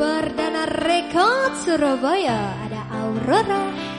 Perdana Rekod Surabaya. Ada Aurora